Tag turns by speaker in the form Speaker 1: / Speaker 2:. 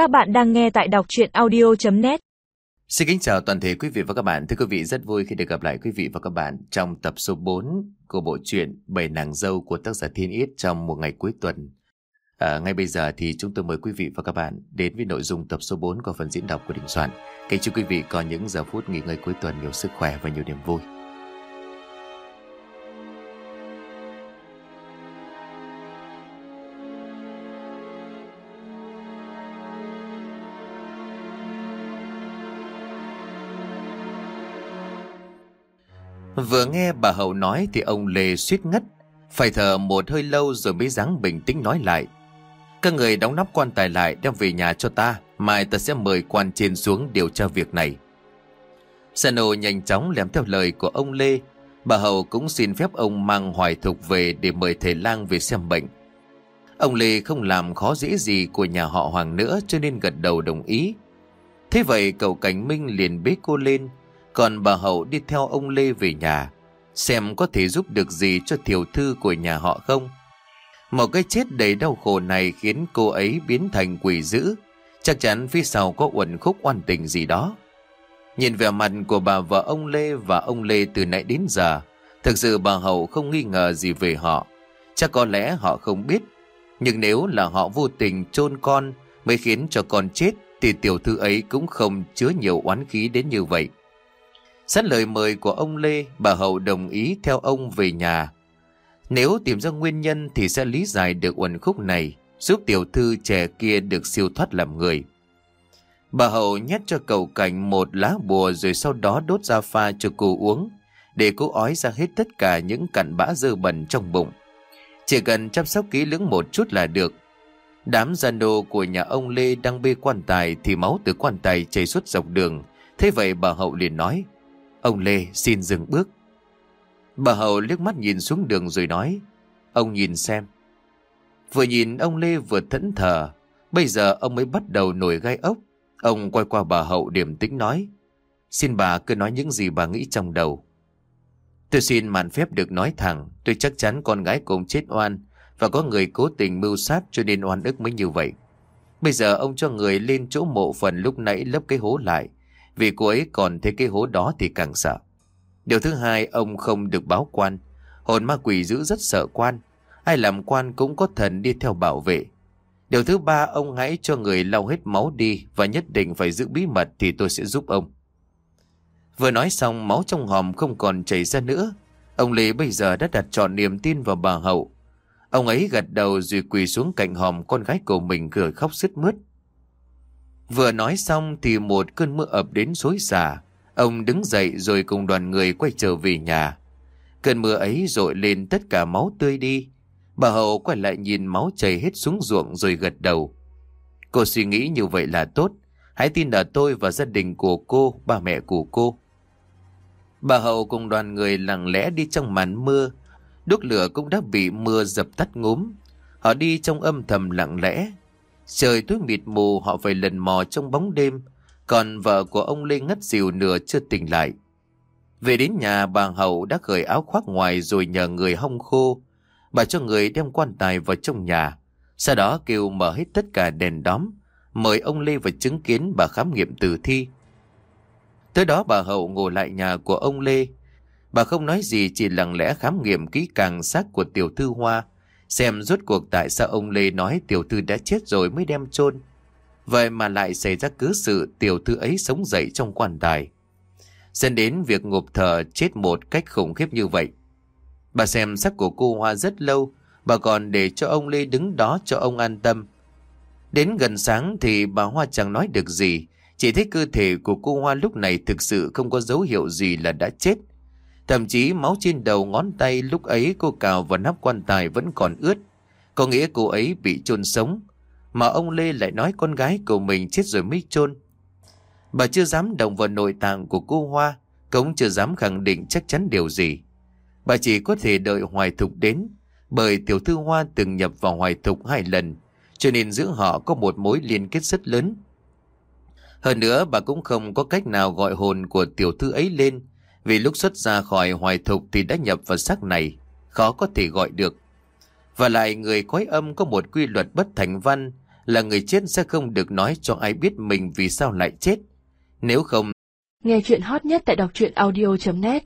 Speaker 1: Các bạn đang nghe tại đọc chuyện audio.net
Speaker 2: Xin kính chào toàn thể quý vị và các bạn. Thưa quý vị, rất vui khi được gặp lại quý vị và các bạn trong tập số 4 của bộ truyện Bảy nàng dâu của tác giả Thiên Yết trong một ngày cuối tuần. À, ngay bây giờ thì chúng tôi mời quý vị và các bạn đến với nội dung tập số 4 của phần diễn đọc của Đình Soạn. Kính chúc quý vị có những giờ phút nghỉ ngơi cuối tuần nhiều sức khỏe và nhiều niềm vui. Vừa nghe bà Hậu nói thì ông Lê suýt ngất. Phải thở một hơi lâu rồi mới dáng bình tĩnh nói lại. Các người đóng nắp quan tài lại đem về nhà cho ta. Mai ta sẽ mời quan trên xuống điều tra việc này. Sano nhanh chóng làm theo lời của ông Lê. Bà Hậu cũng xin phép ông mang hoài thục về để mời thầy lang về xem bệnh. Ông Lê không làm khó dễ gì của nhà họ Hoàng nữa cho nên gật đầu đồng ý. Thế vậy cậu Cảnh Minh liền bế cô lên còn bà Hậu đi theo ông Lê về nhà, xem có thể giúp được gì cho tiểu thư của nhà họ không. Một cái chết đầy đau khổ này khiến cô ấy biến thành quỷ dữ, chắc chắn phía sau có uẩn khúc oan tình gì đó. Nhìn vẻ mặt của bà vợ ông Lê và ông Lê từ nãy đến giờ, thực sự bà Hậu không nghi ngờ gì về họ. Chắc có lẽ họ không biết, nhưng nếu là họ vô tình chôn con mới khiến cho con chết thì tiểu thư ấy cũng không chứa nhiều oán khí đến như vậy. Sát lời mời của ông Lê, bà Hậu đồng ý theo ông về nhà. Nếu tìm ra nguyên nhân thì sẽ lý giải được uẩn khúc này, giúp tiểu thư trẻ kia được siêu thoát làm người. Bà Hậu nhét cho cậu cảnh một lá bùa rồi sau đó đốt ra pha cho cô uống, để cô ói ra hết tất cả những cặn bã dơ bẩn trong bụng. Chỉ cần chăm sóc kỹ lưỡng một chút là được. Đám gian đồ của nhà ông Lê đang bê quan tài thì máu từ quan tài chảy suốt dọc đường. Thế vậy bà Hậu liền nói, Ông Lê xin dừng bước. Bà Hậu liếc mắt nhìn xuống đường rồi nói. Ông nhìn xem. Vừa nhìn, ông Lê vừa thẫn thờ. Bây giờ ông mới bắt đầu nổi gai ốc. Ông quay qua bà Hậu điểm tĩnh nói. Xin bà cứ nói những gì bà nghĩ trong đầu. Tôi xin màn phép được nói thẳng. Tôi chắc chắn con gái cũng chết oan. Và có người cố tình mưu sát cho nên oan ức mới như vậy. Bây giờ ông cho người lên chỗ mộ phần lúc nãy lấp cái hố lại. Vì cô ấy còn thấy cái hố đó thì càng sợ. Điều thứ hai, ông không được báo quan. Hồn ma quỷ giữ rất sợ quan. Ai làm quan cũng có thần đi theo bảo vệ. Điều thứ ba, ông hãy cho người lau hết máu đi và nhất định phải giữ bí mật thì tôi sẽ giúp ông. Vừa nói xong, máu trong hòm không còn chảy ra nữa. Ông Lê bây giờ đã đặt trọn niềm tin vào bà Hậu. Ông ấy gật đầu rồi quỳ xuống cạnh hòm con gái của mình cười khóc sứt mướt. Vừa nói xong thì một cơn mưa ập đến xối xả. Ông đứng dậy rồi cùng đoàn người quay trở về nhà. Cơn mưa ấy rội lên tất cả máu tươi đi. Bà Hậu quay lại nhìn máu chảy hết xuống ruộng rồi gật đầu. Cô suy nghĩ như vậy là tốt. Hãy tin ở tôi và gia đình của cô, ba mẹ của cô. Bà Hậu cùng đoàn người lặng lẽ đi trong màn mưa. Đốt lửa cũng đã bị mưa dập tắt ngốm. Họ đi trong âm thầm lặng lẽ, Trời tối mịt mù họ phải lần mò trong bóng đêm, còn vợ của ông Lê ngất xỉu nửa chưa tỉnh lại. Về đến nhà bà Hậu đã cởi áo khoác ngoài rồi nhờ người hong khô. Bà cho người đem quan tài vào trong nhà. Sau đó kêu mở hết tất cả đèn đóm. Mời ông Lê vào chứng kiến bà khám nghiệm tử thi. Tới đó bà Hậu ngồi lại nhà của ông Lê. Bà không nói gì chỉ lặng lẽ khám nghiệm kỹ càng xác của tiểu thư hoa Xem rốt cuộc tại sao ông Lê nói tiểu thư đã chết rồi mới đem chôn Vậy mà lại xảy ra cứ sự tiểu thư ấy sống dậy trong quan tài. Dẫn đến việc ngục thờ chết một cách khủng khiếp như vậy. Bà xem sắc của cô Hoa rất lâu, bà còn để cho ông Lê đứng đó cho ông an tâm. Đến gần sáng thì bà Hoa chẳng nói được gì, chỉ thấy cơ thể của cô Hoa lúc này thực sự không có dấu hiệu gì là đã chết. Thậm chí máu trên đầu ngón tay lúc ấy cô cào vào nắp quan tài vẫn còn ướt. Có nghĩa cô ấy bị chôn sống. Mà ông Lê lại nói con gái của mình chết rồi mới chôn. Bà chưa dám động vào nội tạng của cô Hoa, cũng chưa dám khẳng định chắc chắn điều gì. Bà chỉ có thể đợi Hoài Thục đến, bởi tiểu thư Hoa từng nhập vào Hoài Thục hai lần, cho nên giữa họ có một mối liên kết rất lớn. Hơn nữa bà cũng không có cách nào gọi hồn của tiểu thư ấy lên vì lúc xuất ra khỏi hoài thục thì đã nhập vào xác này, khó có thể gọi được. Và lại người khói âm có một quy luật bất thành văn là người chết sẽ không được nói cho ai biết mình vì sao lại chết. Nếu không,
Speaker 3: Nghe chuyện hot nhất tại đọc truyện audio.net